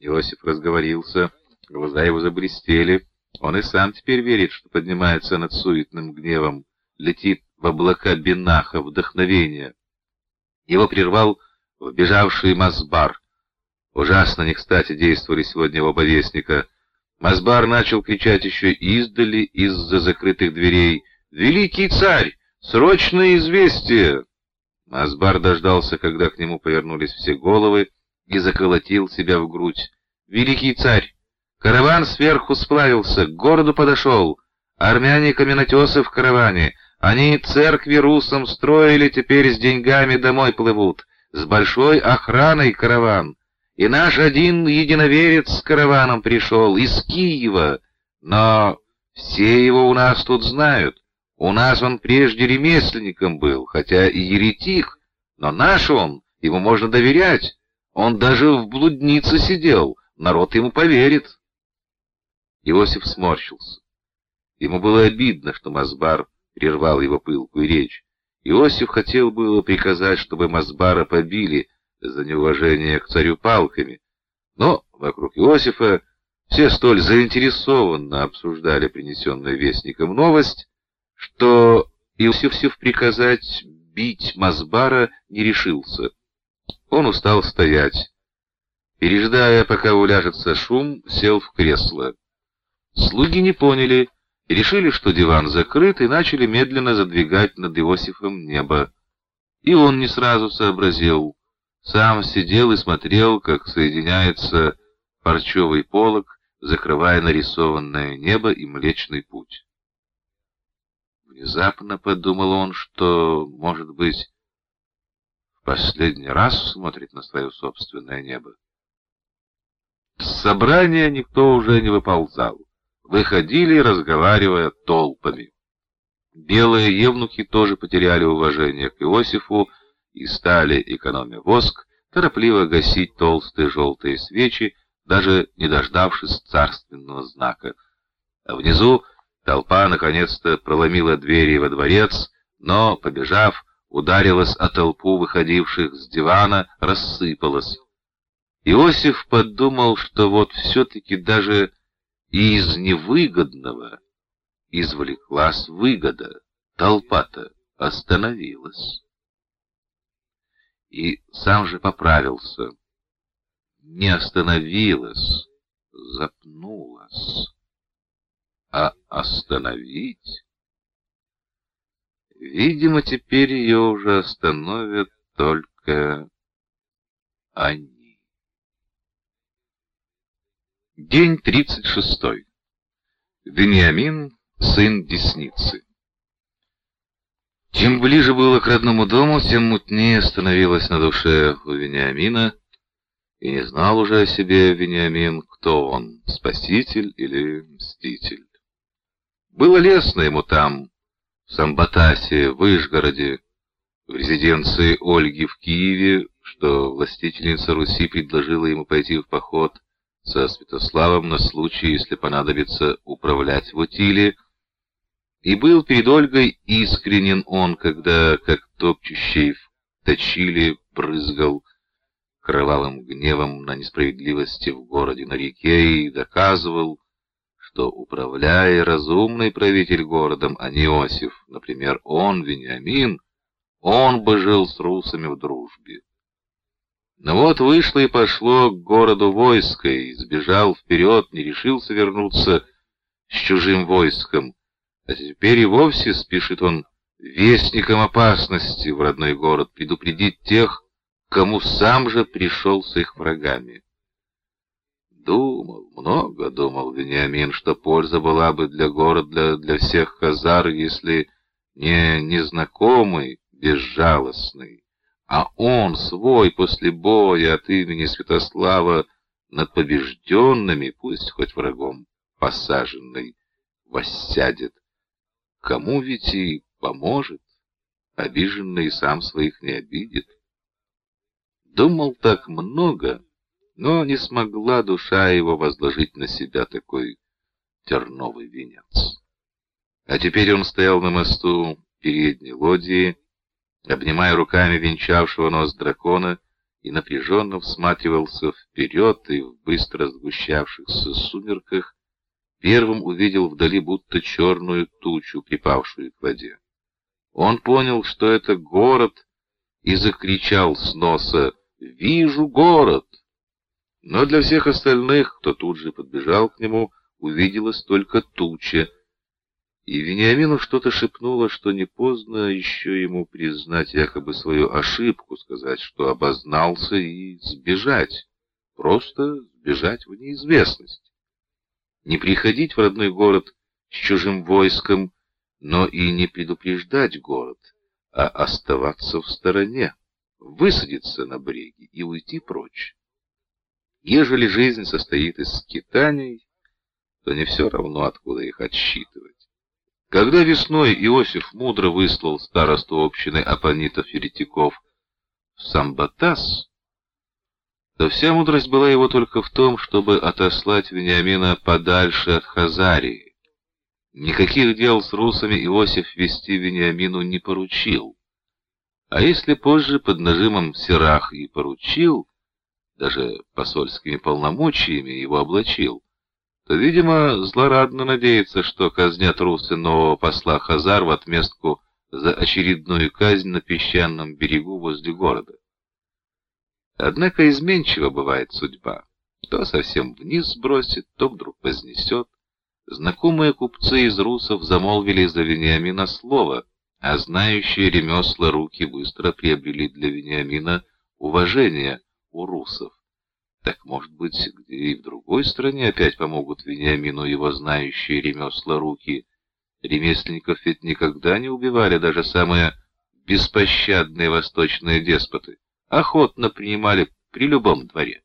Иосиф разговорился, глаза его заблестели. Он и сам теперь верит, что поднимается над суетным гневом, летит в облака бинаха, вдохновения. Его прервал вбежавший Масбар. Ужасно не кстати действовали сегодня оба вестника. Масбар начал кричать еще издали, из-за закрытых дверей. «Великий царь! Срочное известие!» Масбар дождался, когда к нему повернулись все головы, и заколотил себя в грудь. «Великий царь! Караван сверху сплавился, к городу подошел. Армяне-каменотесы в караване. Они церкви русам строили, теперь с деньгами домой плывут. С большой охраной караван. И наш один единоверец с караваном пришел, из Киева. Но все его у нас тут знают. У нас он прежде ремесленником был, хотя и еретик, но наш он, ему можно доверять. Он даже в блуднице сидел, народ ему поверит. Иосиф сморщился. Ему было обидно, что Мазбар прервал его пылкую речь. Иосиф хотел было приказать, чтобы Мазбара побили за неуважение к царю палками, но вокруг Иосифа все столь заинтересованно обсуждали принесенную вестником новость, что Иосиф приказать бить Мазбара не решился. Он устал стоять. Переждая, пока уляжется шум, сел в кресло. Слуги не поняли и решили, что диван закрыт, и начали медленно задвигать над Иосифом небо. И он не сразу сообразил. Сам сидел и смотрел, как соединяется парчевый полог, закрывая нарисованное небо и Млечный Путь. Внезапно подумал он, что, может быть, последний раз смотрит на свое собственное небо. С собрания никто уже не выползал выходили, разговаривая толпами. Белые евнухи тоже потеряли уважение к Иосифу и стали, экономя воск, торопливо гасить толстые желтые свечи, даже не дождавшись царственного знака. А внизу толпа наконец-то проломила двери во дворец, но, побежав, ударилась о толпу выходивших с дивана, рассыпалась. Иосиф подумал, что вот все-таки даже и из невыгодного извлеклась выгода. Толпа-то остановилась. И сам же поправился. Не остановилась, запнулась. А остановить? Видимо, теперь ее уже остановят только они. День тридцать шестой. Вениамин, сын Десницы. Чем ближе было к родному дому, тем мутнее становилось на душе у Вениамина, и не знал уже о себе Вениамин, кто он, спаситель или мститель. Было лестно ему там, В Ижгороде, в резиденции Ольги в Киеве, что властительница Руси предложила ему пойти в поход со Святославом на случай, если понадобится управлять в утиле, и был перед Ольгой искренен он, когда, как топчущий в точили, брызгал кровавым гневом на несправедливости в городе на реке и доказывал, что, управляя разумный правитель городом, а не Иосиф, например, он, Вениамин, он бы жил с русами в дружбе. Но вот вышло и пошло к городу войско, и сбежал вперед, не решился вернуться с чужим войском. А теперь и вовсе спешит он вестником опасности в родной город предупредить тех, кому сам же пришел с их врагами. Думал, много думал Вениамин, что польза была бы для города, для, для всех хазар, если не незнакомый, безжалостный, а он свой после боя от имени Святослава над побежденными, пусть хоть врагом посаженный, воссядет. Кому ведь и поможет, обиженный сам своих не обидит. Думал так много, но не смогла душа его возложить на себя такой терновый венец. А теперь он стоял на мосту передней лодии, обнимая руками венчавшего нос дракона, и напряженно всматривался вперед и в быстро сгущавшихся сумерках первым увидел вдали будто черную тучу, припавшую к воде. Он понял, что это город, и закричал с носа «Вижу город!». Но для всех остальных, кто тут же подбежал к нему, увиделась только туча, и Вениамину что-то шепнуло, что не поздно еще ему признать якобы свою ошибку, сказать, что обознался и сбежать, просто сбежать в неизвестность. Не приходить в родной город с чужим войском, но и не предупреждать город, а оставаться в стороне, высадиться на бреге и уйти прочь. Ежели жизнь состоит из скитаний, то не все равно, откуда их отсчитывать. Когда весной Иосиф мудро выслал старосту общины апонитов-еретиков в Самбатас, то вся мудрость была его только в том, чтобы отослать Вениамина подальше от Хазарии. Никаких дел с русами Иосиф вести Вениамину не поручил. А если позже под нажимом Серах и поручил, даже посольскими полномочиями его облачил, то, видимо, злорадно надеется, что казнят русы нового посла Хазар в отместку за очередную казнь на песчаном берегу возле города. Однако изменчива бывает судьба. То совсем вниз сбросит, то вдруг вознесет. Знакомые купцы из русов замолвили за Вениамина слово, а знающие ремесла руки быстро приобрели для Вениамина уважение у русов. Так, может быть, где и в другой стране опять помогут Вениамину его знающие ремесла руки. Ремесленников ведь никогда не убивали даже самые беспощадные восточные деспоты. Охотно принимали при любом дворе.